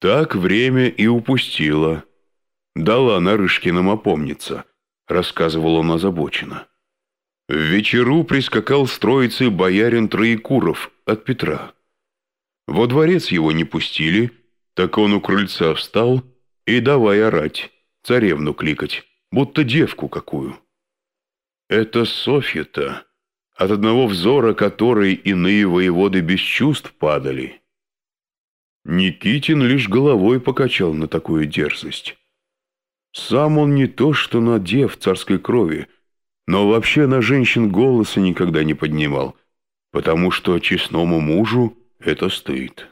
Так время и упустила. Дала Нарышкиным опомниться, рассказывал он озабоченно. В вечеру прискакал с троицы боярин Троекуров от Петра. Во дворец его не пустили, так он у крыльца встал и давай орать, царевну кликать, будто девку какую. Это Софья-то, от одного взора которой иные воеводы без чувств падали. Никитин лишь головой покачал на такую дерзость. Сам он не то что на дев царской крови, но вообще на женщин голоса никогда не поднимал, потому что честному мужу это стыд.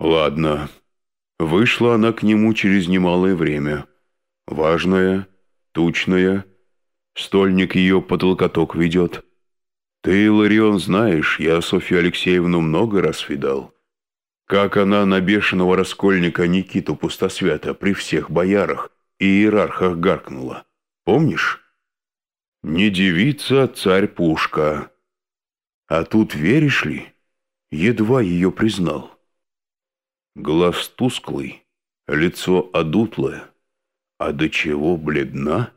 Ладно, вышла она к нему через немалое время. Важная, тучная, стольник ее под локоток ведет. Ты, Ларион, знаешь, я Софью Алексеевну много раз видал. Как она на бешеного раскольника Никиту Пустосвята при всех боярах и иерархах гаркнула. Помнишь? Не девица, а царь Пушка. А тут, веришь ли, едва ее признал. Глаз тусклый, лицо одутлое, а до чего бледна?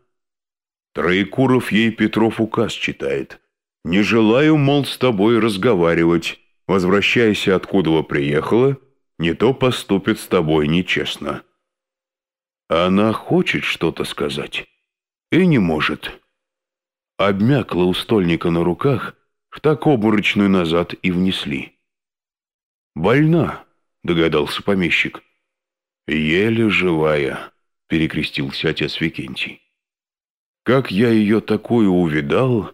Троекуров ей Петров указ читает. «Не желаю, мол, с тобой разговаривать. Возвращайся, откуда приехала, не то поступит с тобой нечестно». Она хочет что-то сказать и не может. Обмякла у стольника на руках, в так обморочную назад и внесли. «Больна», — догадался помещик. «Еле живая», — перекрестился отец Викентий. «Как я ее такую увидал,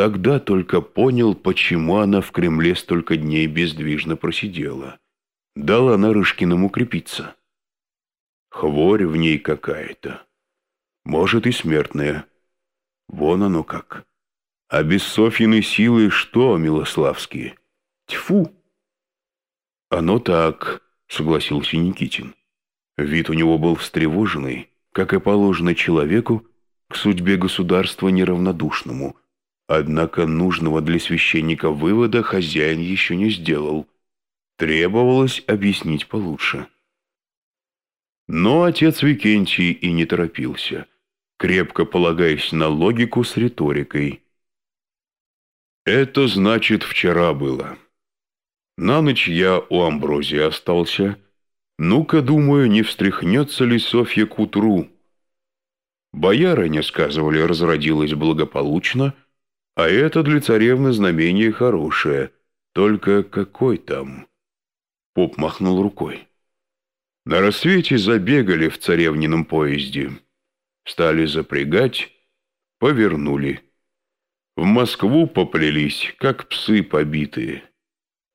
тогда только понял, почему она в Кремле столько дней бездвижно просидела. Дала Нарышкиным укрепиться. Хворь в ней какая-то. Может, и смертная. Вон оно как. А без Софьиной силы что, Милославские? Тьфу! Оно так, согласился Никитин. Вид у него был встревоженный, как и положено человеку, к судьбе государства неравнодушному. Однако нужного для священника вывода хозяин еще не сделал. Требовалось объяснить получше. Но отец Викентий и не торопился, крепко полагаясь на логику с риторикой. Это значит, вчера было. На ночь я у Амброзии остался. Ну-ка, думаю, не встряхнется ли Софья к утру. Боярыня, сказывали, разродилась благополучно, а это для царевны знамение хорошее. Только какой там? Поп махнул рукой. На рассвете забегали в царевнином поезде. Стали запрягать, повернули. В Москву поплелись, как псы побитые.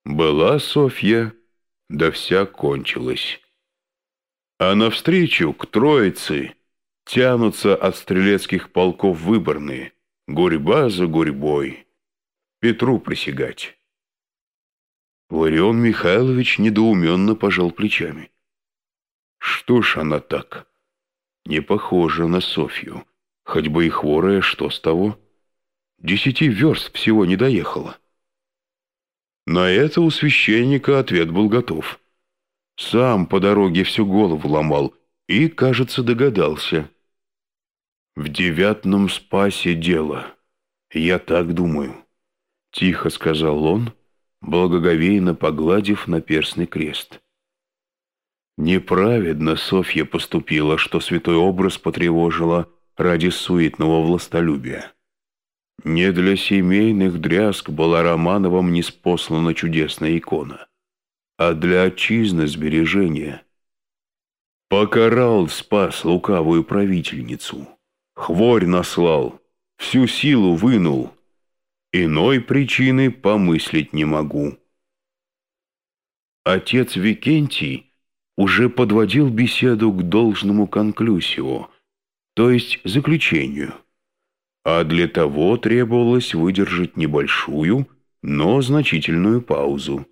Была Софья, да вся кончилась. А навстречу к Троице тянутся от стрелецких полков выборные, гурьба за гурьбой. Петру присягать. Ларион Михайлович недоуменно пожал плечами. Что ж она так? Не похожа на Софью. Хоть бы и хворая, что с того? Десяти верст всего не доехала. На это у священника ответ был готов. Сам по дороге всю голову ломал и, кажется, догадался. В девятном спасе дело. Я так думаю. Тихо сказал он, благоговейно погладив наперстный крест. Неправедно Софья поступила, что святой образ потревожила ради суетного властолюбия. Не для семейных дрязг была Романовым неспослана чудесная икона, а для отчизны сбережения. Покарал, спас лукавую правительницу, хворь наслал, всю силу вынул, иной причины помыслить не могу. Отец Викентий уже подводил беседу к должному конклюсиву, то есть заключению – а для того требовалось выдержать небольшую, но значительную паузу.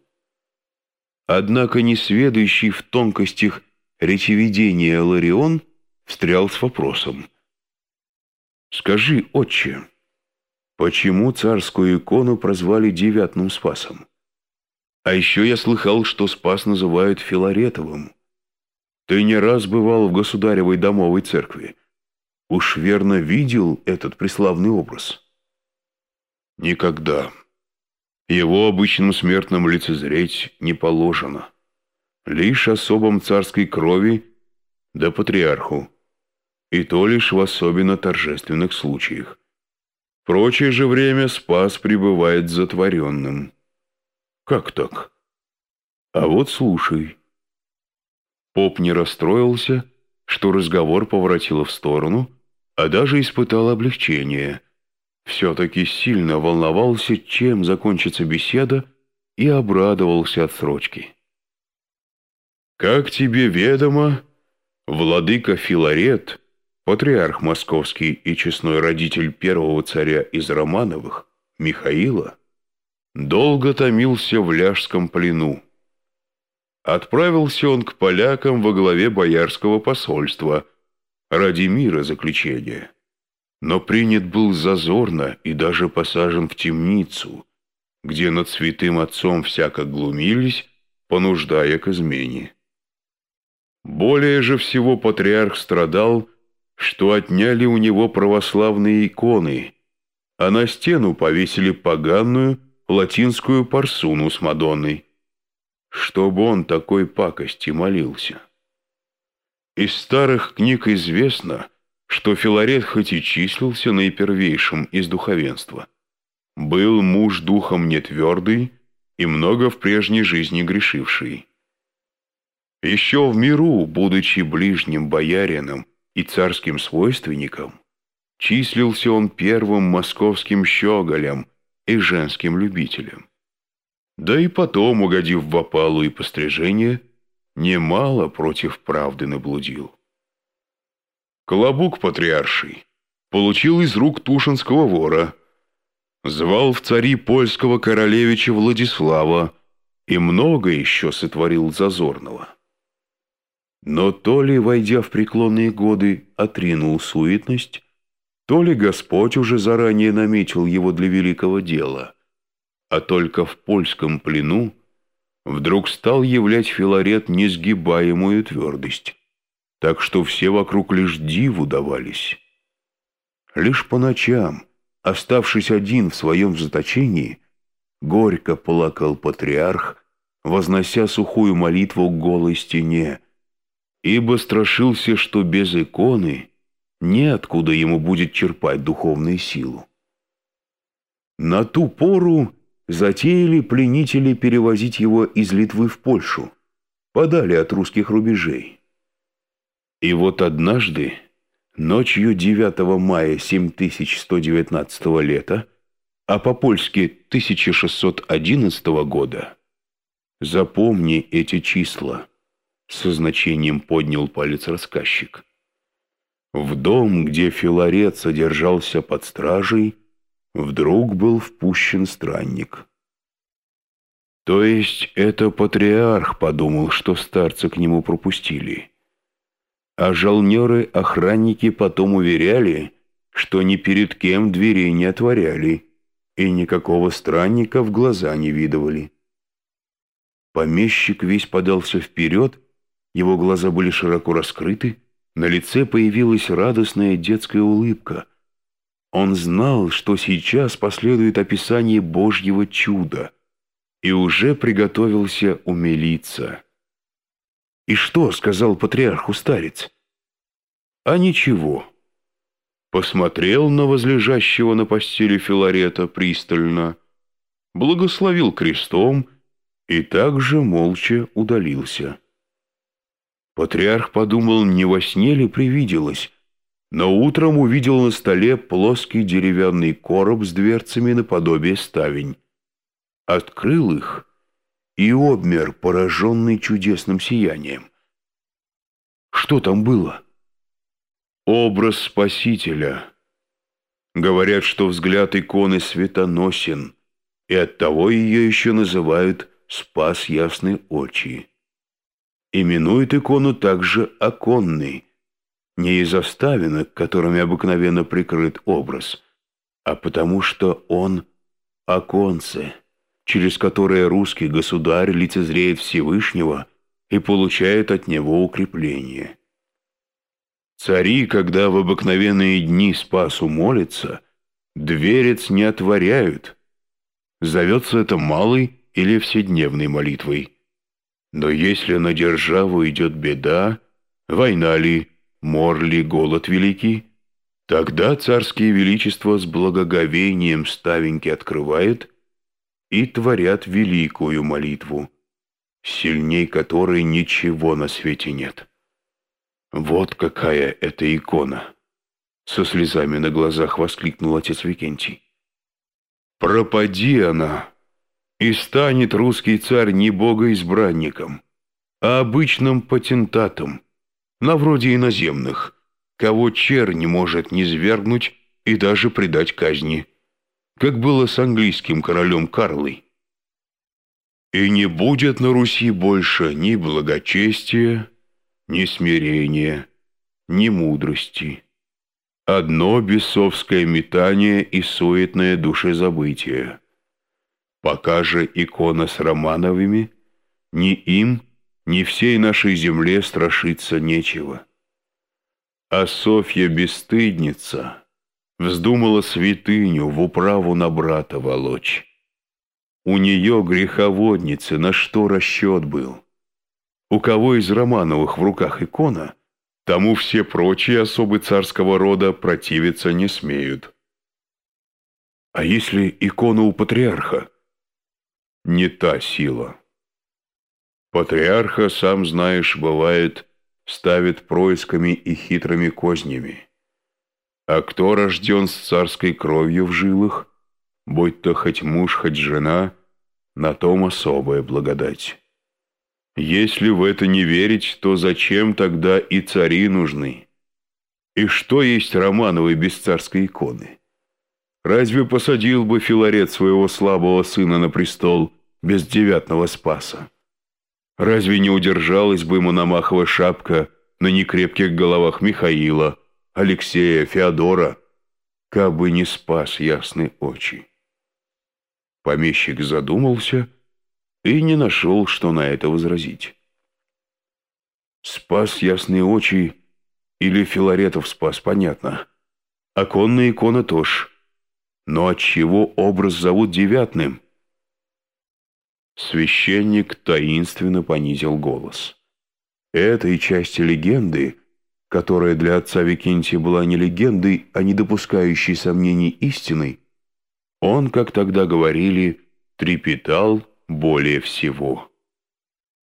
Однако несведущий в тонкостях речеведения Ларион встрял с вопросом. «Скажи, отче, почему царскую икону прозвали девятным спасом? А еще я слыхал, что Спас называют Филаретовым. Ты не раз бывал в государевой домовой церкви. Уж верно видел этот преславный образ. Никогда. Его обычным смертным лицезреть не положено. Лишь особам царской крови да патриарху. И то лишь в особенно торжественных случаях. В прочее же время спас пребывает затворенным. Как так? А вот слушай. Поп не расстроился, что разговор поворотило в сторону, а даже испытал облегчение. Все-таки сильно волновался, чем закончится беседа, и обрадовался отсрочке. «Как тебе ведомо, владыка Филарет, патриарх московский и честной родитель первого царя из Романовых, Михаила, долго томился в ляжском плену. Отправился он к полякам во главе боярского посольства ради мира заключения, но принят был зазорно и даже посажен в темницу, где над святым отцом всяко глумились, понуждая к измене. Более же всего патриарх страдал, что отняли у него православные иконы, а на стену повесили поганую латинскую парсуну с Мадонной, чтобы он такой пакости молился. Из старых книг известно, что Филарет хоть и числился наипервейшим из духовенства, был муж духом нетвердый и много в прежней жизни грешивший. Еще в миру, будучи ближним боярином и царским свойственником, числился он первым московским щеголем и женским любителем. Да и потом, угодив в опалу и пострижение, немало против правды наблудил. Колобук патриарший получил из рук Тушинского вора, звал в цари польского королевича Владислава и много еще сотворил зазорного. Но то ли, войдя в преклонные годы, отринул суетность, то ли Господь уже заранее наметил его для великого дела, а только в польском плену вдруг стал являть Филарет несгибаемую твердость, так что все вокруг лишь диву давались. Лишь по ночам, оставшись один в своем заточении, горько плакал патриарх, вознося сухую молитву к голой стене, ибо страшился, что без иконы неоткуда ему будет черпать духовную силу. На ту пору затеяли пленители перевозить его из Литвы в Польшу, подали от русских рубежей. И вот однажды, ночью 9 мая 7119 лета, а по-польски 1611 года, запомни эти числа – со значением поднял палец рассказчик. В дом, где Филарет содержался под стражей, вдруг был впущен странник. То есть это патриарх подумал, что старца к нему пропустили. А жалнеры-охранники потом уверяли, что ни перед кем дверей не отворяли и никакого странника в глаза не видывали. Помещик весь подался вперед его глаза были широко раскрыты, на лице появилась радостная детская улыбка. Он знал, что сейчас последует описание Божьего чуда, и уже приготовился умилиться. «И что?» — сказал патриарху старец. «А ничего». Посмотрел на возлежащего на постели Филарета пристально, благословил крестом и также молча удалился. Патриарх подумал, не во сне ли привиделось, но утром увидел на столе плоский деревянный короб с дверцами наподобие ставень. Открыл их и обмер, пораженный чудесным сиянием. Что там было? Образ Спасителя. Говорят, что взгляд иконы светоносен, и оттого ее еще называют «спас ясные очи». Именует икону также оконной, не из оставинок, которыми обыкновенно прикрыт образ, а потому что он оконце, через которое русский государь лицезреет Всевышнего и получает от него укрепление. Цари, когда в обыкновенные дни Спасу молятся, дверец не отворяют. Зовется это малой или вседневной молитвой. Но если на державу идет беда, война ли, мор ли, голод великий, тогда царские величества с благоговением ставеньки открывают и творят великую молитву, сильней которой ничего на свете нет. Вот какая это икона! Со слезами на глазах воскликнул отец Викентий. Пропади она, и станет русский царь не богоизбранником, а обычным патентатом, на вроде иноземных, кого чер не может ни свергнуть и даже предать казни, как было с английским королем Карлой. И не будет на Руси больше ни благочестия, ни смирения, ни мудрости. Одно бесовское метание и суетное душезабытие. Пока же икона с Романовыми, ни им, ни всей нашей земле страшиться нечего. А Софья бесстыдница вздумала святыню в управу на брата волочь. У нее греховодницы на что расчет был? У кого из Романовых в руках икона, тому все прочие особы царского рода противиться не смеют. А если икона у патриарха? Не та сила. Патриарха, сам знаешь, бывает, ставит происками и хитрыми кознями. А кто рожден с царской кровью в жилах, будь то хоть муж, хоть жена, на том особая благодать. Если в это не верить, то зачем тогда и цари нужны? И что есть Романовы без царской иконы? Разве посадил бы Филарет своего слабого сына на престол без девятного спаса? Разве не удержалась бы Мономахова шапка на некрепких головах Михаила, Алексея, Феодора, кабы не спас ясные очи? Помещик задумался и не нашел, что на это возразить. Спас ясные очи или Филаретов спас, понятно. Оконная икона тоже. Но отчего образ зовут девятным? Священник таинственно понизил голос. Этой части легенды, которая для отца Викентия была не легендой, а не допускающей сомнений истиной, он, как тогда говорили, трепетал более всего.